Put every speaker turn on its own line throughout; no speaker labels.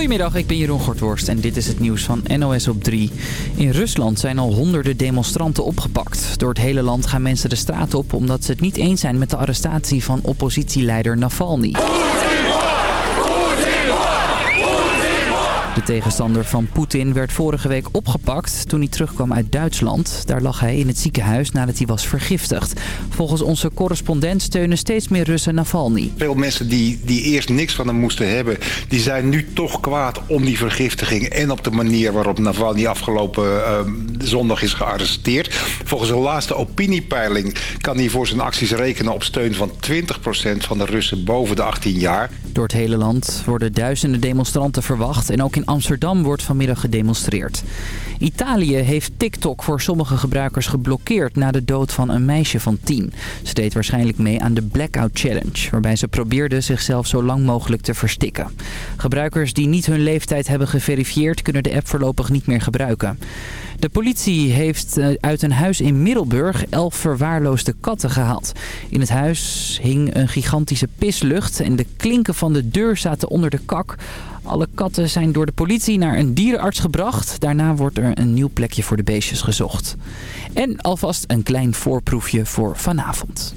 Goedemiddag, ik ben Jeroen Gortworst en dit is het nieuws van NOS op 3. In Rusland zijn al honderden demonstranten opgepakt. Door het hele land gaan mensen de straat op omdat ze het niet eens zijn met de arrestatie van oppositieleider Navalny. De tegenstander van Poetin werd vorige week opgepakt toen hij terugkwam uit Duitsland. Daar lag hij in het ziekenhuis nadat hij was vergiftigd. Volgens onze correspondent steunen steeds meer Russen Navalny.
Veel mensen die, die eerst niks van hem moesten hebben... die zijn nu toch kwaad om die vergiftiging... en op de manier waarop Navalny afgelopen uh, zondag is gearresteerd. Volgens de laatste opiniepeiling kan hij voor zijn acties rekenen... op steun van 20% van de Russen boven de 18 jaar.
Door het hele land worden duizenden demonstranten verwacht... en ook in Amsterdam wordt vanmiddag gedemonstreerd. Italië heeft TikTok voor sommige gebruikers geblokkeerd na de dood van een meisje van 10. Ze deed waarschijnlijk mee aan de Blackout Challenge, waarbij ze probeerde zichzelf zo lang mogelijk te verstikken. Gebruikers die niet hun leeftijd hebben geverifieerd kunnen de app voorlopig niet meer gebruiken. De politie heeft eh, uit een huis in Middelburg elf verwaarloosde katten gehaald. In het huis hing een gigantische pislucht en de klinken van de deur zaten onder de kak. Alle katten zijn door de politie naar een dierenarts gebracht. Daarna wordt er een nieuw plekje voor de beestjes gezocht. En alvast een klein voorproefje voor vanavond.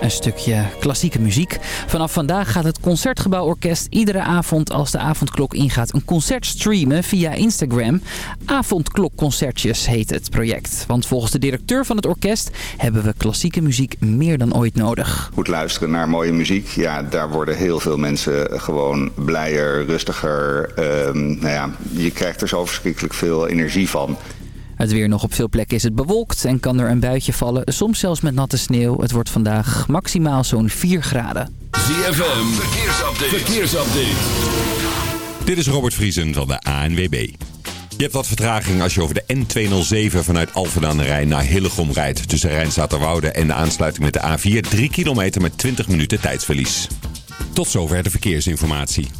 Een stukje klassieke muziek. Vanaf vandaag gaat het Concertgebouworkest iedere avond als de avondklok ingaat een concert streamen via Instagram. Avondklokconcertjes heet het project. Want volgens de directeur van het orkest hebben we klassieke muziek meer dan ooit nodig.
Goed luisteren naar mooie muziek. Ja, daar worden heel veel mensen gewoon blijer, rustiger. Um, nou ja, je krijgt er zo verschrikkelijk veel energie van.
Het weer nog op veel plekken is het bewolkt en kan er een buitje vallen. Soms zelfs met natte sneeuw. Het wordt vandaag maximaal zo'n 4 graden.
ZFM, verkeersupdate. verkeersupdate. Dit is Robert Vriesen van de ANWB. Je hebt wat vertraging als je over de N207 vanuit Alphen aan de Rijn naar Hillegom rijdt. Tussen Rijnstaterwoude en de aansluiting met de A4. 3 kilometer met 20 minuten tijdsverlies. Tot zover de verkeersinformatie.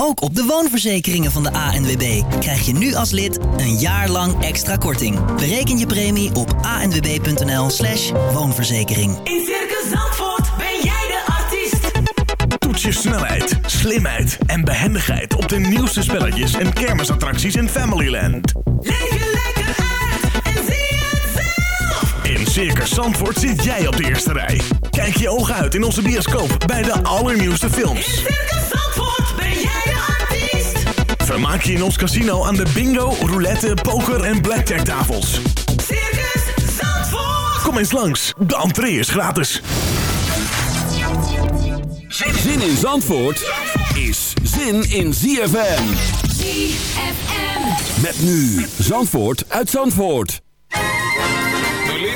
Ook op de woonverzekeringen van de ANWB krijg je nu als lid een jaar lang extra korting. Bereken je premie op anwb.nl slash woonverzekering.
In Circus Zandvoort ben jij de artiest.
Toets je snelheid, slimheid en behendigheid op de nieuwste spelletjes en kermisattracties in Familyland.
Leef je lekker uit en zie het zelf.
In Circus Zandvoort zit jij op de eerste rij. Kijk je ogen uit in onze bioscoop bij de allernieuwste films.
In Circus Zandvoort
Vermaak je in ons casino aan de bingo, roulette, poker en blackjack tafels.
Circus Zandvoort.
Kom eens langs, de entree is gratis.
Zin in Zandvoort is zin in ZFM.
ZFM.
Met nu Zandvoort uit Zandvoort.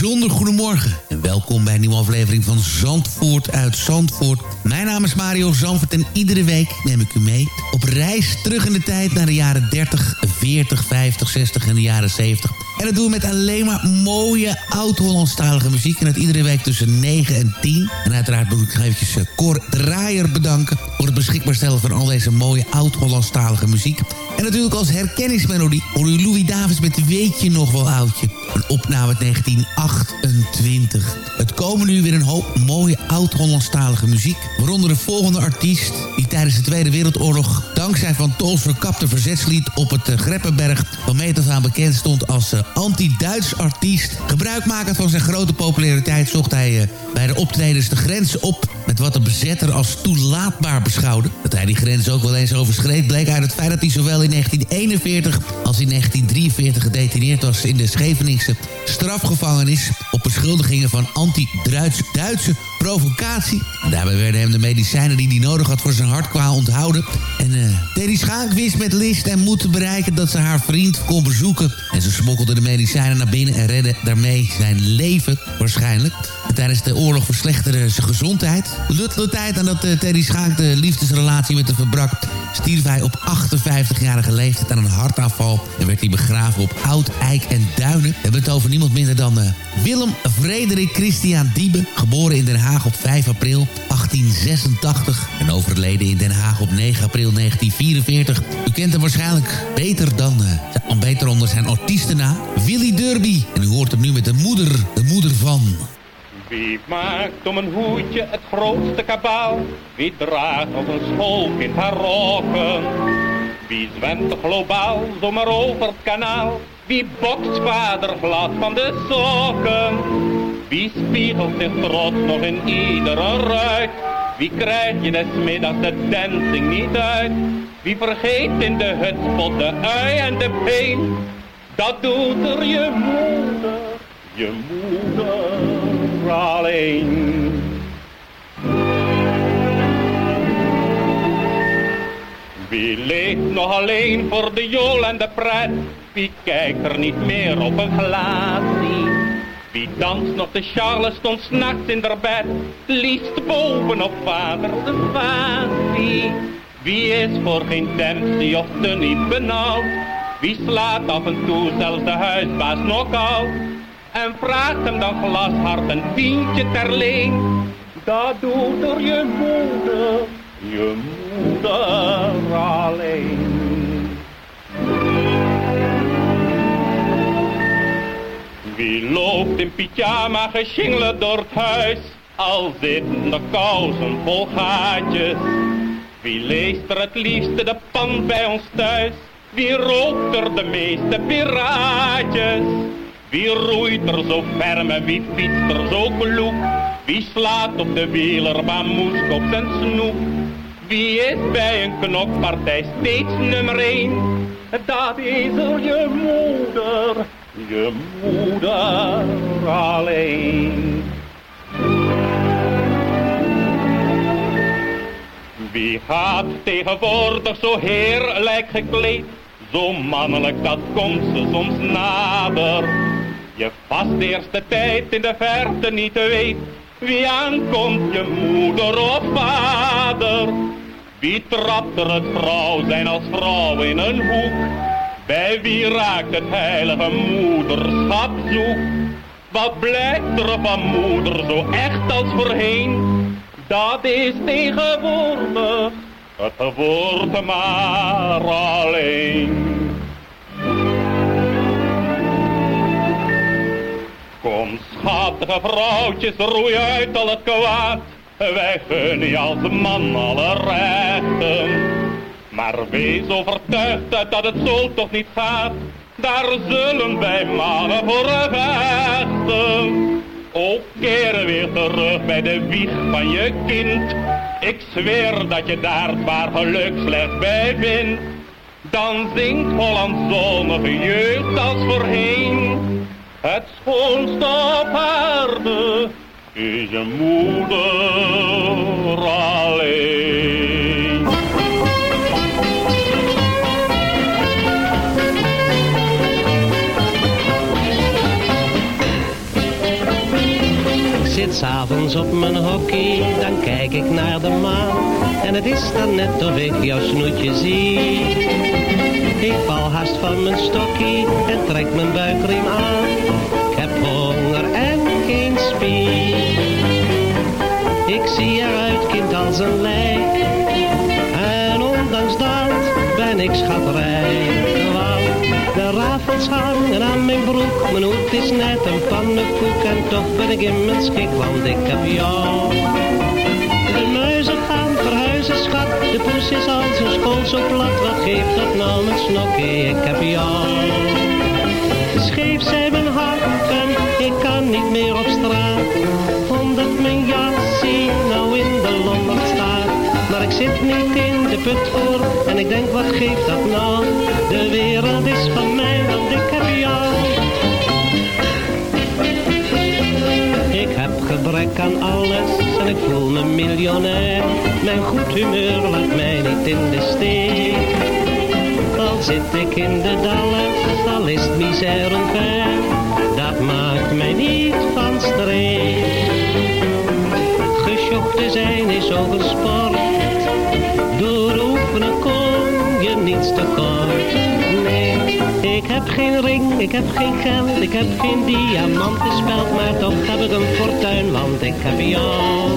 Bijzonder goedemorgen en welkom bij een nieuwe aflevering van Zandvoort uit Zandvoort. Mijn naam is Mario Zandvoort en iedere week neem ik u mee op reis terug in de tijd naar de jaren 30, 40, 50, 60 en de jaren 70. En dat doen we met alleen maar mooie oud-Hollandstalige muziek. En dat iedere week tussen 9 en 10. En uiteraard moet ik eventjes eh, Cor Draaier bedanken voor het beschikbaar stellen van al deze mooie oud-Hollandstalige muziek. En natuurlijk als herkenningsmelodie hoor u Louis Davis met Weet je nog wel oudje? Een opname uit 1928. Het komen nu weer een hoop mooie oud-Hollandstalige muziek. Waaronder de volgende artiest die tijdens de Tweede Wereldoorlog... dankzij Van Tols verkapte verzetslied op het uh, Greppenberg... van meet aan bekend stond als uh, anti-Duits artiest. Gebruikmakend van zijn grote populariteit zocht hij uh, bij de optredens de grenzen op... met wat de bezetter als toelaatbaar beschouwde. Dat hij die grens ook wel eens overschreed bleek uit het feit dat hij zowel in 1941 als in 1943 gedetineerd was in de Scheveningse strafgevangenis op beschuldigingen van anti-Duitse provocatie. Daarbij werden hem de medicijnen die hij nodig had voor zijn hartkwaal onthouden. En uh, Teddy Schaak wist met list en moed te bereiken dat ze haar vriend kon bezoeken. En ze smokkelde de medicijnen naar binnen en redde daarmee zijn leven waarschijnlijk. En tijdens de oorlog verslechterde zijn gezondheid. De tijd aan dat uh, Teddy Schaak de liefdesrelatie met de verbrak... stierf hij op 58-jarige leeftijd aan een hartaanval... en werd hij begraven op Oud, Eik en Duinen. We hebben het over niemand minder dan uh, Willem Frederik Christian Diebe... geboren in Den Haag op 5 april 1886... en overleden in Den Haag op 9 april 1944. U kent hem waarschijnlijk beter dan... Uh, beter onder zijn artiestennaam Willy Derby. En u hoort hem nu met de moeder, de moeder van...
Wie maakt om een hoedje het grootste kabaal? Wie draagt als een schoolkind haar rokken? Wie zwemt globaal zomaar over het kanaal? Wie bokst vader glad van de sokken? Wie spiegelt zich trots nog in iedere ruit? Wie krijg je des middags de dancing niet uit? Wie vergeet in de hutspot de ui en de peen? Dat doet er je moeder, je moeder alleen. Wie leeft nog alleen voor de jool en de pret? Wie kijkt er niet meer op een glaasje? Wie danst nog de Charleston s'nachts in der bed? Liefst bovenop vader de vasie. Wie is voor geen Dempsey of te niet benauwd? Wie slaat af en toe zelfs de huisbaas nog out? En vraagt hem dan glashard een tientje ter leen. Dat doet er je moeder, je moeder alleen. Wie loopt in pyjama gesjingelen door het huis, al zitten de kousen vol gaatjes. Wie leest er het liefste de pan bij ons thuis? Wie rookt er de meeste piraatjes? Wie roeit er zo ferm en wie fietst er zo kloek? Wie slaat op de wielerbaan moesk op zijn snoek? Wie is bij een knokpartij steeds nummer één? Dat is je moeder, je moeder alleen. Wie gaat tegenwoordig zo heerlijk gekleed? Zo mannelijk, dat komt ze soms nader. Je vast eerste tijd in de verte niet weet. Wie aankomt, je moeder of vader? Wie trapt er het vrouw zijn als vrouw in een hoek? Bij wie raakt het heilige moederschap zoek? Wat blijft er van moeder zo echt als voorheen? Dat is tegenwoordig het wordt maar alleen. Kom schattige vrouwtjes, roei uit al het kwaad. Wij gunnen je als man alle rechten. Maar wees overtuigd dat het zo toch niet gaat. Daar zullen wij mannen voor vechten. Ook keren weer terug bij de wieg van je kind. Ik zweer dat je daar waar geluk slechts bij vindt. Dan zingt Holland zonnige jeugd als voorheen. Het schoonste op aarde is je moeder alleen.
zit s'avonds op mijn hockey, dan kijk ik naar de maan. En het is dan net of ik jouw snoetje zie. Ik val haast van mijn stokkie en trek mijn buikriem aan. Ik heb honger en geen spier. Ik zie eruit, kind, als een lijk. En ondanks dat ben ik schatrijk. Mijn hoed is net een pannenkoek en toch ben ik in mijn schik, want ik heb jou. De muizen gaan verhuizen, schat. De poes is al zijn school zo plat. Wat geeft dat nou mijn snokkie? Ik heb jou. Scheef zijn mijn hakken, ik kan niet meer op straat. Omdat mijn jasje nou in de lombard staat. Maar ik zit niet in de put voor en ik denk wat geeft dat nou? De wereld is van mij, want ik heb jou. Gebrek aan alles en ik voel me miljonair. Mijn goed humeur laat mij niet in de steek. Al zit ik in de dalles, al is het misère ver. Dat maakt mij niet van streek. Gesjocht te zijn is een sport. Door oefenen kom je niets te kort. Nee, ik heb geen ring, ik heb geen geld, ik heb geen diamanten speld. Maar toch heb ik een fortuin, want ik heb jou.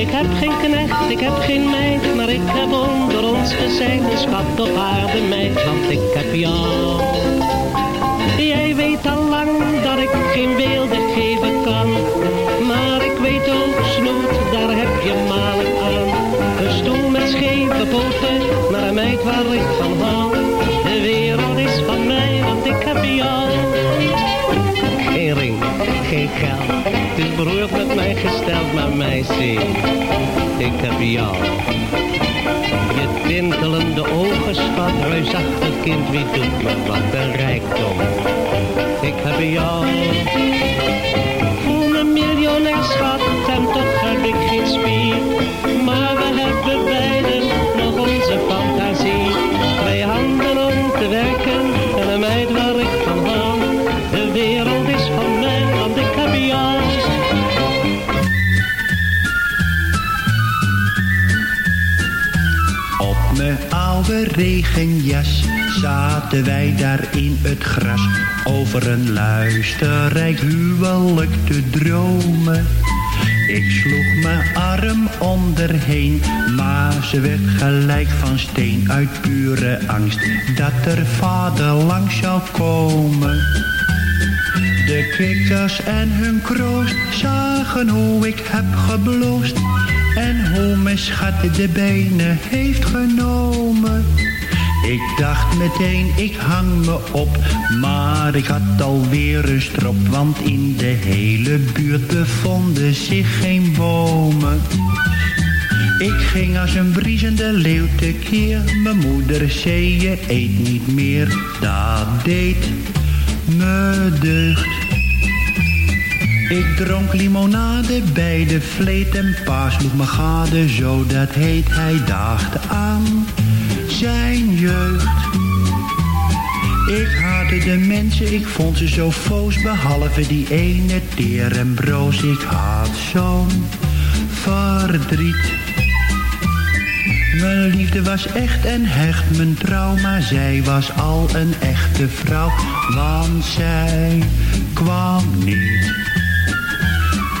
Ik heb geen knecht, ik heb geen meid, maar ik heb onder ons gezegd een schat op aarde meid, want ik heb jou. Jij weet al lang dat ik geen beelden geven kan, maar ik weet ook snoet, daar heb je malen aan. Een stoel met scheve poten, maar een meid waar ik beroerd met mij gesteld, maar meisje, ik heb jou. Je tintelende ogen, schat, reusachtig kind, wie doet me wat een rijkdom. Ik heb jou.
Regenjas zaten wij daar in het gras over een luisterrijk huwelijk te dromen. Ik sloeg mijn arm onderheen, maar ze werd gelijk van steen uit pure angst dat er vader langs zou komen. De kikkers en hun kroost zagen hoe ik heb gebloosd en hoe mijn schat de benen heeft genomen. Ik dacht meteen, ik hang me op, maar ik had alweer een strop, want in de hele buurt bevonden zich geen bomen. Ik ging als een briesende leeuw tekeer, mijn moeder zei je eet niet meer, dat deed me deugd. Ik dronk limonade bij de vleet en pa sloeg me gade, zo dat heet hij dacht aan zijn jeugd. Ik haatte de mensen, ik vond ze zo foos, behalve die ene teer en broos. Ik had zo'n verdriet. Mijn liefde was echt en hecht, mijn trouw, maar zij was al een echte vrouw, want zij kwam niet.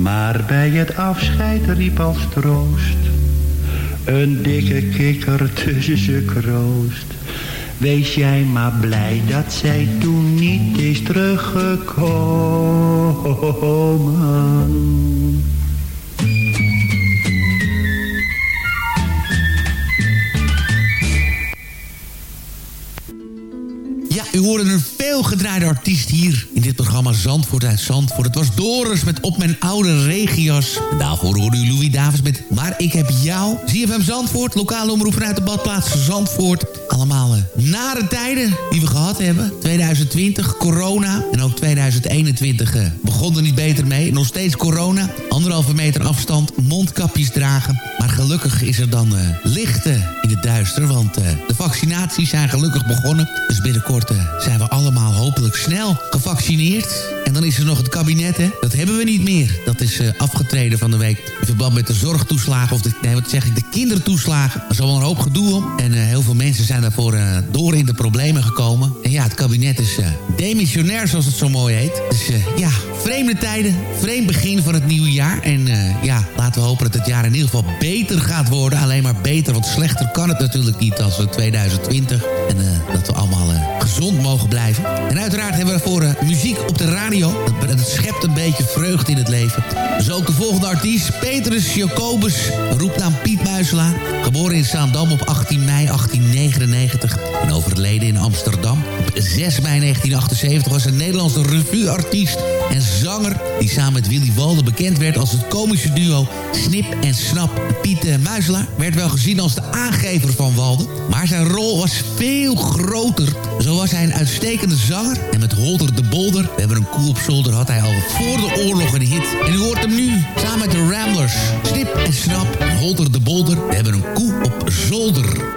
Maar bij het afscheid riep als troost een dikke kikker tussen ze kroost. Wees jij maar blij dat zij toen niet is teruggekomen.
U hoorde een veelgedraaide artiest hier in dit programma Zandvoort uit Zandvoort. Het was Doris met Op Mijn Oude Regias. Daarvoor hoorde u Louis Davis met Maar Ik Heb Jou. ZFM Zandvoort, lokale omroep vanuit de badplaats Zandvoort. Allemaal eh, nare tijden die we gehad hebben. 2020, corona en ook 2021 eh, begon er niet beter mee. Nog steeds corona, anderhalve meter afstand, mondkapjes dragen. Maar gelukkig is er dan eh licht eh, in het duister, want de vaccinaties zijn gelukkig begonnen. Dus binnenkort zijn we allemaal hopelijk snel gevaccineerd. En dan is er nog het kabinet, hè. Dat hebben we niet meer. Dat is afgetreden van de week in verband met de zorgtoeslagen... of de, wat zeg ik, de kindertoeslagen. Er is al een hoop gedoe om. En heel veel mensen zijn daarvoor eh, door in de problemen gekomen. En ja, het kabinet is eh, demissionair, zoals het zo mooi heet. Dus eh, ja, vreemde tijden, vreemd begin van het nieuwe jaar. En eh, ja, laten we hopen dat het jaar in ieder geval beter gaat worden. Alleen maar beter, want slechter kan het natuurlijk niet als we 2020. En eh, dat we allemaal eh, gezond mogen blijven. En uiteraard hebben we voor eh, muziek op de radio. Dat, dat schept een beetje vreugde in het leven. Dus ook de volgende artiest, Petrus Jacobus, roepnaam Piet Muisela. Geboren in Zaandam op 18 mei 1899 en overleden in Amsterdam. Op 6 mei 1978 was een Nederlandse revueartiest en zanger... die samen met Willy Walden bekend werd als het komische duo Snip en Snap. Piet eh, Muisela werd wel gezien als de aangever van Walden... maar zijn rol was veel groter. Zo was hij een uitstekende zanger en met Holder de Bolder... we hebben een koe op zolder, had hij al voor de oorlog een hit. En u hoort hem nu samen met de Ramblers. Snip en Snap en Holder de Bolder, we hebben een koe op zolder.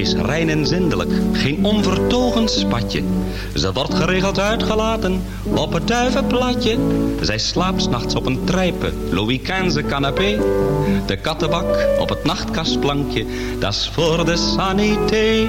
Is rein en zindelijk, geen onvertogen spatje. Ze wordt geregeld uitgelaten op het duivenplatje. Zij slaapt nachts op een trijpe, Louis canapé. De kattenbak op het nachtkastplankje, dat is voor de sanité.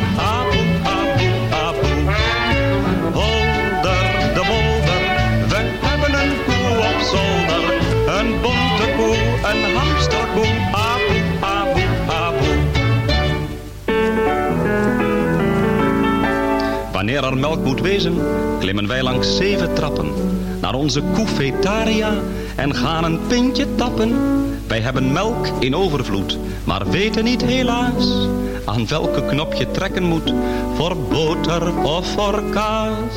Wanneer er melk moet wezen, klimmen wij langs zeven trappen naar onze koefetaria en gaan een pintje tappen. Wij hebben melk in overvloed, maar weten niet helaas aan welke knop je trekken moet voor boter of voor kaas.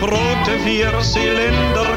Grote viercilinder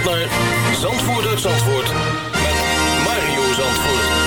naar Zandvoort Zandvoort met Mario Zandvoort.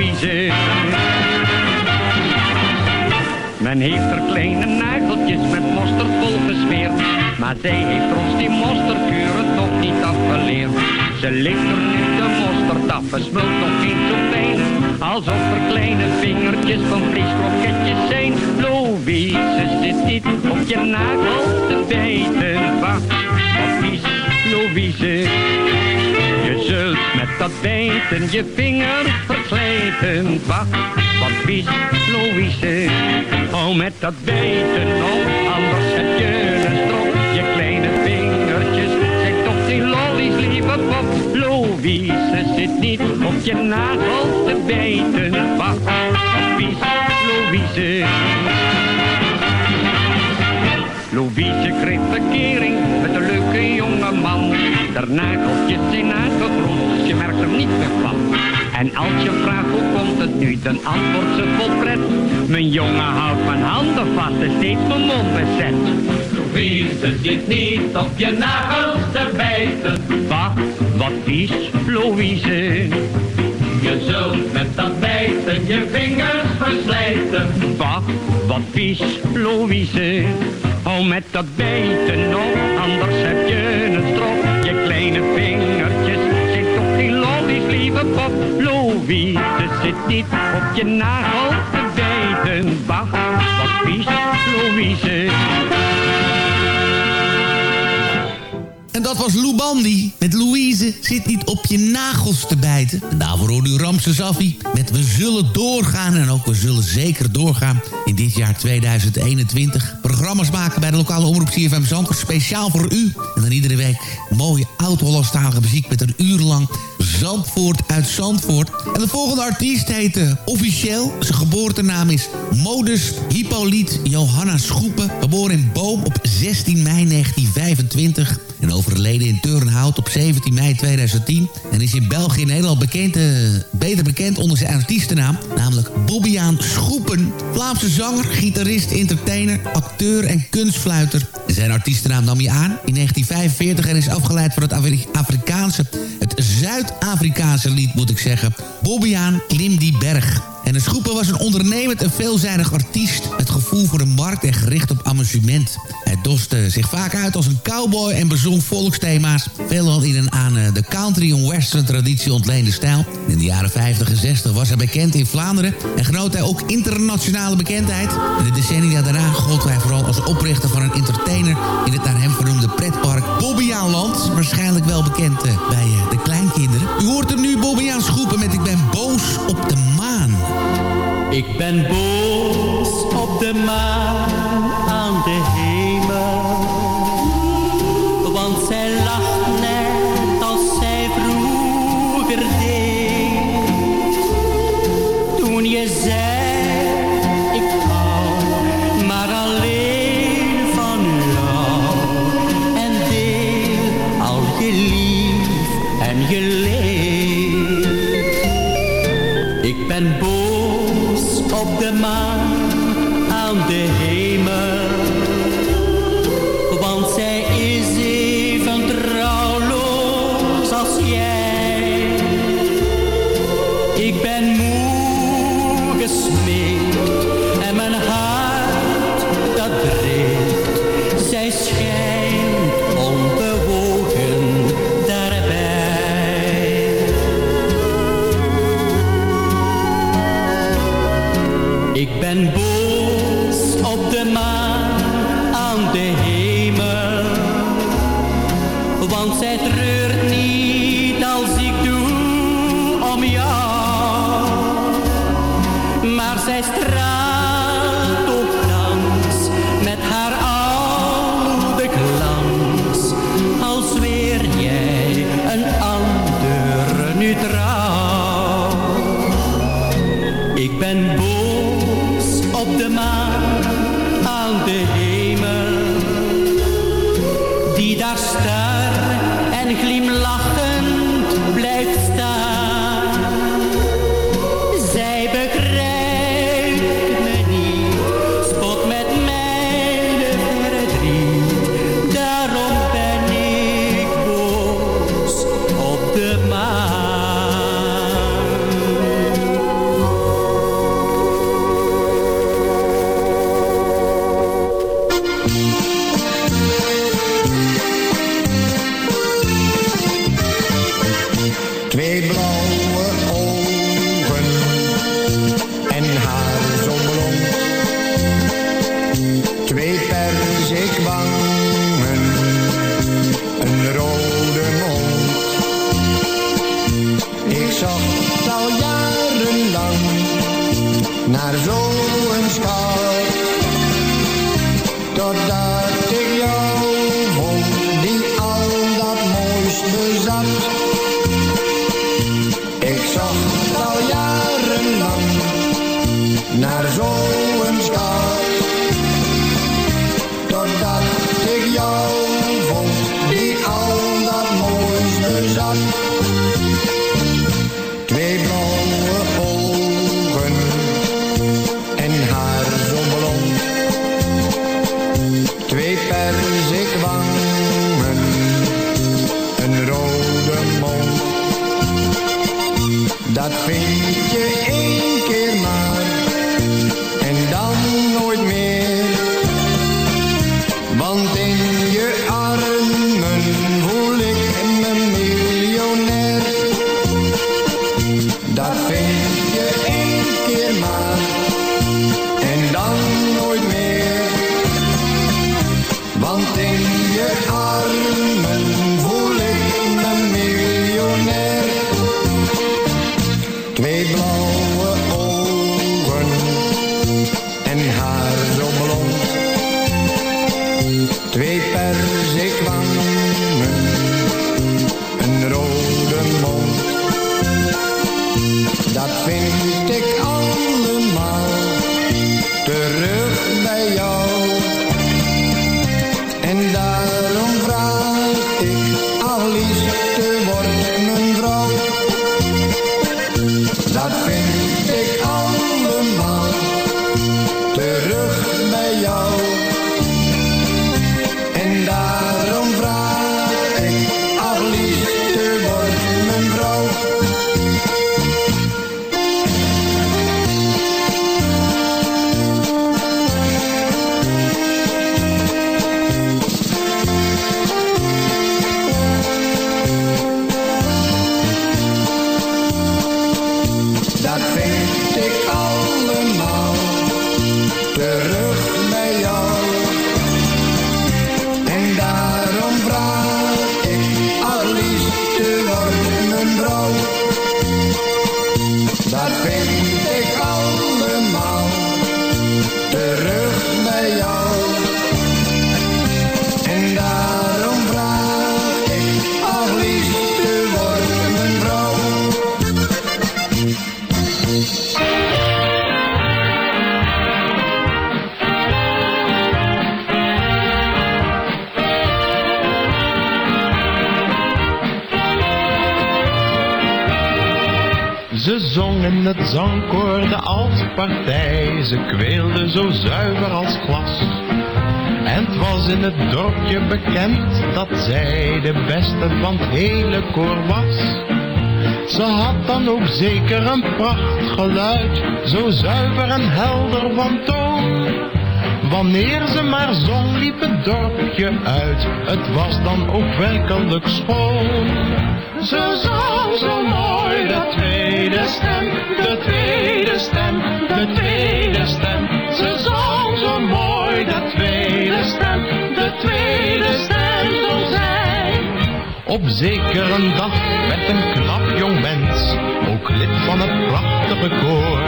Louise.
Men heeft er kleine nageltjes met mosterd vol gesmeerd. Maar zij heeft ons die mosterdkuren toch niet afgeleerd. Ze ligt er nu de mosterd af, en smult nog niet zo fijn. Alsof er kleine vingertjes van vleeskroketjes zijn. Louise zit niet op je nagels te bijten. Wacht, vies, Louise. Dat bijten je vinger verslijten. Wacht, wat vies, Louise. Hou met dat bijten op, anders heb je een strop. Je kleine vingertjes zijn toch geen lollies, lieve pop. Louise zit niet op je nagels te bijten. Wacht, wat vies, Louise. Louise kreeg verkering met een leuke jonge man. Nageltjes zijn aangegroeid, je merkt er niet meer van. En als je vraagt hoe komt het nu, dan antwoordt ze vol pret. Mijn jongen houdt mijn handen vast en steeds mijn mond bezet. Louise zit niet op je nagels te bijten. Wat, wat vies, Louise. Je zult met dat bijten je vingers verslijten. Wat, wat vies, Louise. Hou met dat bijten op, anders heb je Louise zit niet op je nagels te bijten. Wacht, wat vies, Louise.
En dat was Lou Bandy met Louise zit niet op je nagels te bijten. En daarvoor hoorde u Ramses Affi met We zullen doorgaan en ook we zullen zeker doorgaan in dit jaar 2021. Programma's maken bij de lokale omroep CFM Zandvoort speciaal voor u. En dan iedere week mooie oud-Hollandstalige muziek met een uur lang Zandvoort uit Zandvoort. En de volgende artiest heet officieel, zijn geboortenaam is Modus Hippolyte Johanna Schoepen. Geboren in Boom op 16 mei 1925 en overleden in Turnhout op 17 mei 2010. En is in België en Nederland bekend, uh, beter bekend onder zijn artiestennaam, namelijk Bobbiaan Schoepen. Vlaamse zanger, gitarist, entertainer, acteur en kunstfluiter. Zijn artiestennaam nam hij aan in 1945 en is afgeleid van het Afrikaanse, Zuid-Afrikaanse lied moet ik zeggen. Bobbiaan Klim die berg. En Schoepen was een ondernemend en veelzijdig artiest... met gevoel voor de markt en gericht op amusement. Hij doste zich vaak uit als een cowboy en bezong volksthema's... veelal in een aan de country en western traditie ontleende stijl. In de jaren 50 en 60 was hij bekend in Vlaanderen... en genoot hij ook internationale bekendheid. In de decennia daarna gold hij vooral als oprichter van een entertainer... in het naar hem vernoemde pretpark Bobbejaanland. Waarschijnlijk wel bekend bij de kleinkinderen. U hoort hem nu Bobbejaan Schoepen met Ik ben
Ik ben boos op de maan
zo
zuiver als glas. En het was in het dorpje bekend dat zij de beste van het hele koor was. Ze had dan ook zeker een prachtgeluid, zo zuiver en helder van toon. Wanneer ze maar zong liep het dorpje uit, het was dan ook werkelijk schoon. Ze zong zo mooi de tweede stem, de tweede stem, de tweede stem. Ze zong zo mooi de tweede stem, de tweede stem zong zij. Op zekere dag werd een knap jong mens, ook lid van het prachtige koor.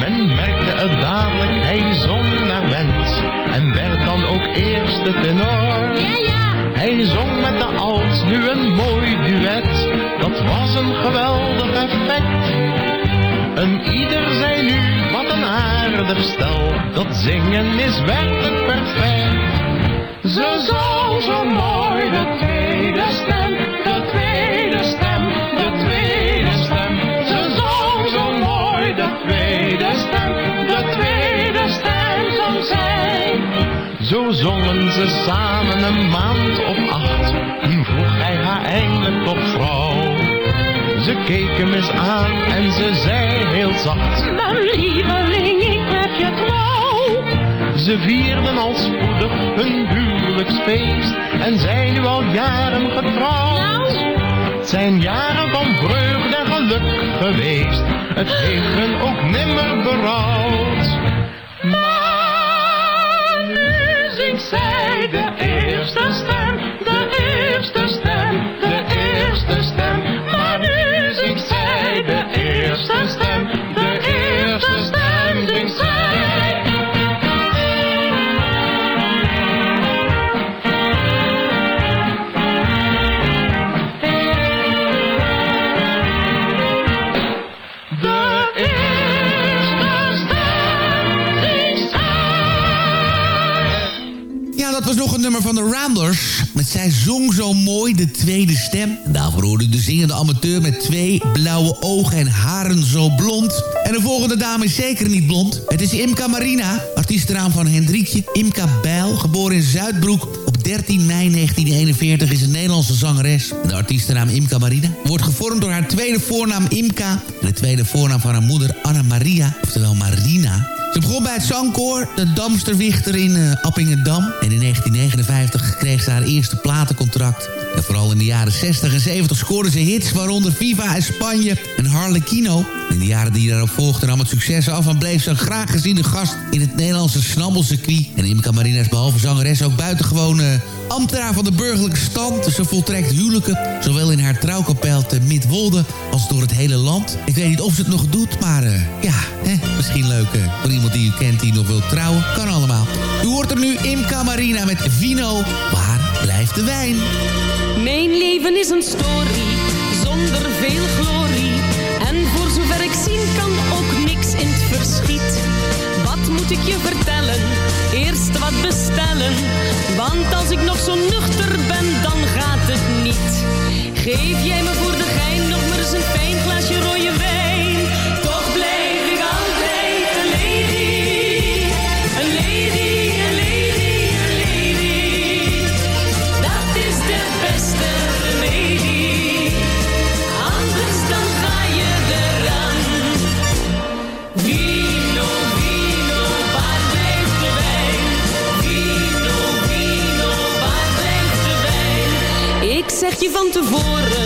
Men merkte het dadelijk, hij zong naar wens en werd dan ook eerste tenor. Hij zong met de alt nu een mooi duet, dat was een geweldig effect. En ieder dat zingen is werkelijk perfect. Ze zong zo mooi de tweede stem, de tweede stem, de tweede stem. Ze zong zo mooi de tweede stem, de tweede stem zong zij. Zo zongen ze samen een maand of acht, toen vroeg hij haar eindelijk tot vrouw. Ze hem eens aan en ze zei heel zacht,
Mijn lieveling, je trouw.
ze vierden al spoedig hun huwelijksfeest en zijn nu al jaren getrouwd. Het zijn jaren van vreugde en geluk geweest, het heeft hun ook nimmer berouwd.
Maar nu zingt zij de eerste stem, de eerste stem,
nummer van de Ramblers. Met Zij zong zo mooi, de tweede stem. En daarvoor hoorde de zingende amateur met twee blauwe ogen en haren zo blond. En de volgende dame is zeker niet blond. Het is Imka Marina, artiestenaam van Hendrikje. Imka Bijl, geboren in Zuidbroek 13 mei 1941, is een Nederlandse zangeres. De artiestennaam Imka Marina wordt gevormd door haar tweede voornaam Imka... en de tweede voornaam van haar moeder Anna Maria, oftewel Marina... Ze begon bij het zangkoor, de Damsterwichter in uh, Appingedam. En in 1959 kreeg ze haar eerste platencontract. En vooral in de jaren 60 en 70 scoorde ze hits, waaronder Viva en Spanje en Harlequino. In de jaren die daarop volgden nam het succes af en bleef ze een graag geziene gast in het Nederlandse snabbelcircuit. En Imka Marina is behalve zangeres ook buitengewoon uh, ambtenaar van de burgerlijke stand. Ze voltrekt huwelijken, zowel in haar trouwkapel te Midwolde als door het hele land. Ik weet niet of ze het nog doet, maar uh, ja, hè, misschien leuk uh, voor iemand die u kent die nog wil trouwen. Kan allemaal. U hoort er nu Imka Marina met Vino. Waar blijft de wijn?
Mijn leven is een story, zonder veel glorie. Kan, ook niks in het verschiet. Wat moet ik je vertellen? Eerst wat bestellen. Want als ik nog zo nuchter ben, dan gaat het niet. Geef jij me voor de gein nog maar eens een fijn glaasje rode wijn. Tevoren,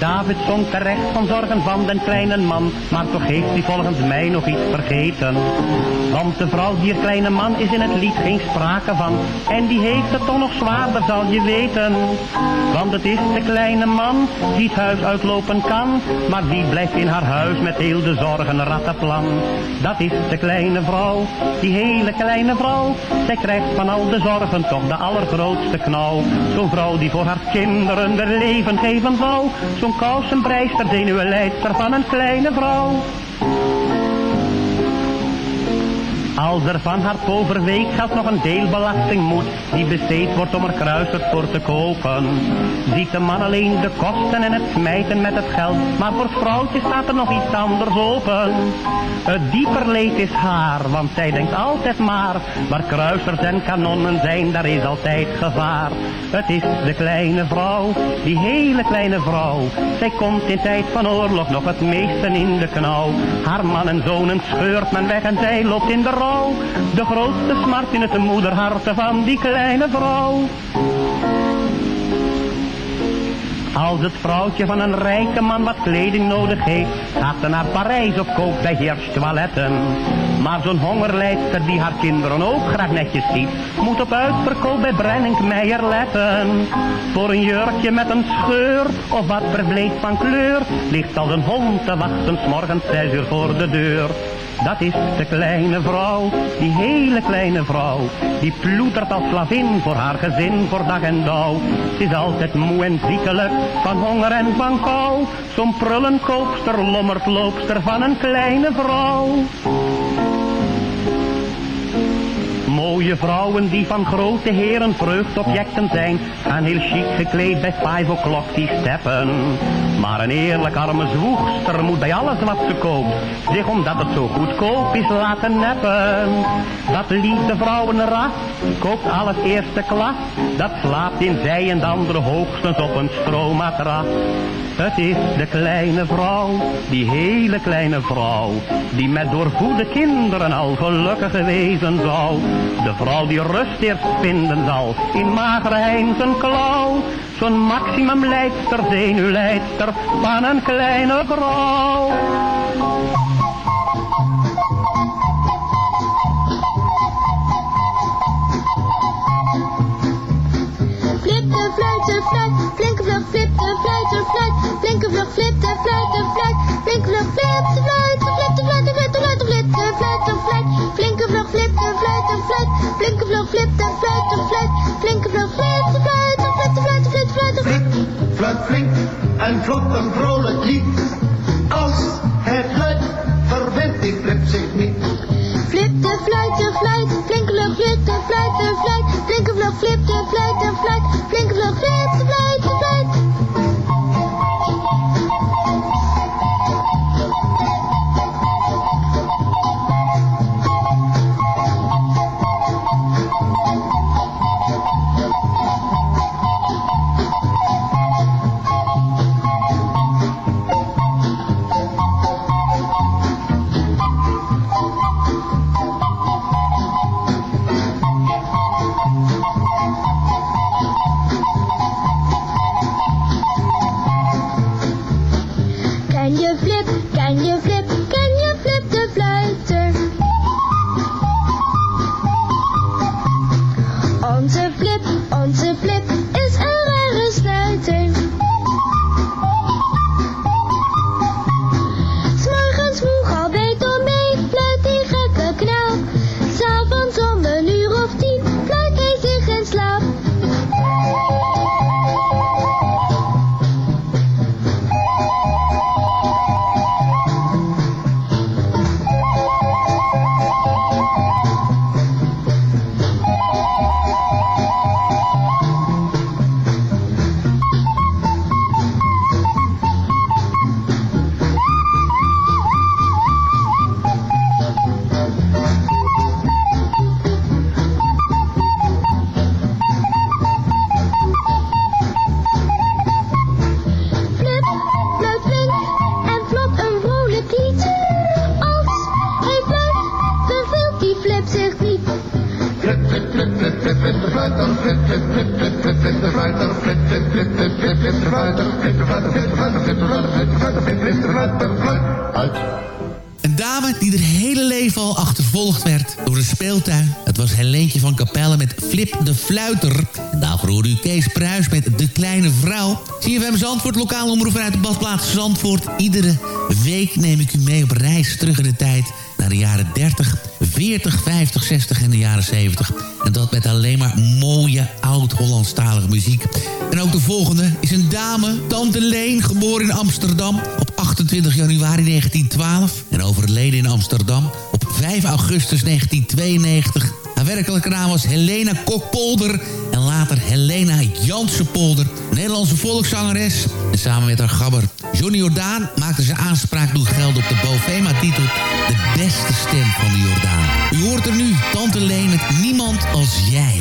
Louis Davidson terecht van zorgen van den kleine man, maar toch heeft hij volgens mij nog iets vergeten. Want de vrouw die kleine man is in het lied geen sprake van, en die heeft het toch nog zwaarder zal je weten. Want het is de kleine man die het huis uitlopen kan, maar die blijft in haar huis met heel de zorgen rattenplan. Dat is de kleine vrouw, die hele kleine vrouw, zij krijgt van al de zorgen toch de allergrootste knauw. Zo'n vrouw die voor haar kinderen haar leven geven wou, zo'n kousenbreister, zenuwenleidster van een kleine vrouw. Als er van haar overweek gaat nog een deelbelasting moet, die besteed wordt om er kruisers voor te kopen. Ziet de man alleen de kosten en het smijten met het geld, maar voor het vrouwtje staat er nog iets anders open. Het dieper leed is haar, want zij denkt altijd maar, waar kruisers en kanonnen zijn, daar is altijd gevaar. Het is de kleine vrouw, die hele kleine vrouw, zij komt in tijd van oorlog nog het meeste in de knauw. Haar man en zonen scheurt men weg en zij loopt in de De grootste smart in het moederhart van die kleine vrouw. Als het vrouwtje van een rijke man wat kleding nodig heeft, gaat ze naar Parijs of koopt bij Heers toiletten. Maar zo'n hongerlijster die haar kinderen ook graag netjes ziet, moet op uitverkoop bij Brenningmeijer letten. Voor een jurkje met een scheur of wat vervlees van kleur, ligt als een hond te wachten, morgens zes uur voor de deur. Dat is de kleine vrouw, die hele kleine vrouw. Die ploetert als slavin voor haar gezin, voor dag en dauw. Ze is altijd moe en ziekelijk, van honger en van kou. Zo'n prullenkoopster, lommertloopster van een kleine vrouw. Mooie vrouwen die van grote heren vreugdobjecten zijn, gaan heel chic gekleed bij five o'clock die steppen. Maar een eerlijk arme zwoegster moet bij alles wat ze koopt, zich omdat het zo goedkoop is laten neppen. Dat liefde vrouwenras koopt alles eerste klas, dat slaapt in zij en de andere hoogstens op een stroommatras. Het is de kleine vrouw, die hele kleine vrouw, die met doorvoede kinderen al gelukkig wezen zou. De vrouw die rust eerst vinden zal in magere hein zijn klauw. Zo'n maximum leidster, zenuwleidster van een kleine vrouw.
truth and throw De
Fluiter.
En daarvoor hoorde u Kees Pruis met De Kleine Vrouw. CFM Zandvoort, lokaal omroep vanuit de badplaats Zandvoort. Iedere week neem ik u mee op reis terug in de tijd... naar de jaren 30, 40, 50, 60 en de jaren 70. En dat met alleen maar mooie oud-Hollandstalige muziek. En ook de volgende is een dame, Tante Leen, geboren in Amsterdam... op 28 januari 1912 en overleden in Amsterdam op 5 augustus 1992. Werkelijke naam was Helena Kokpolder en later Helena Jansenpolder. Nederlandse volkszangeres. En samen met haar gabber Johnny Jordaan maakte ze aanspraak doen gelden op de Bovema-titel De beste stem van de Jordaan. U hoort er nu Tante Leen Niemand als jij.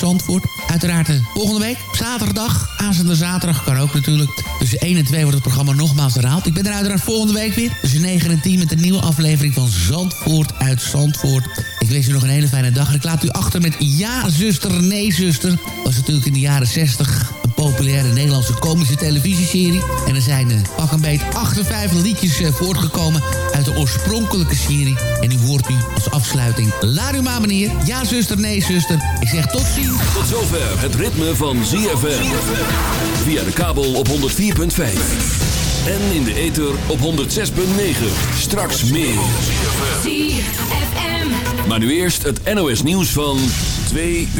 Zandvoort uit Zandvoort. Uiteraard eh, volgende week, zaterdag, aanstaande zaterdag, kan ook natuurlijk. Tussen 1 en 2 wordt het programma nogmaals herhaald. Ik ben er uiteraard volgende week weer. Tussen 9 en 10 met een nieuwe aflevering van Zandvoort uit Zandvoort. Ik wens u nog een hele fijne dag. Ik laat u achter met Ja, zuster, nee, zuster. Was natuurlijk in de jaren 60 een populaire Nederlandse komische televisieserie. En er zijn uh, pak een beet 58 liedjes uh, voortgekomen uit de oorspronkelijke serie. En u hoort u als afsluiting. Laat u maar meneer. Ja, zuster, nee, zuster. Ik zeg tot ziens.
Tot zover het ritme van ZFM. Via de kabel op 104.5. En in de ether op 106.9. Straks meer. Maar nu eerst het NOS nieuws van 2 uur.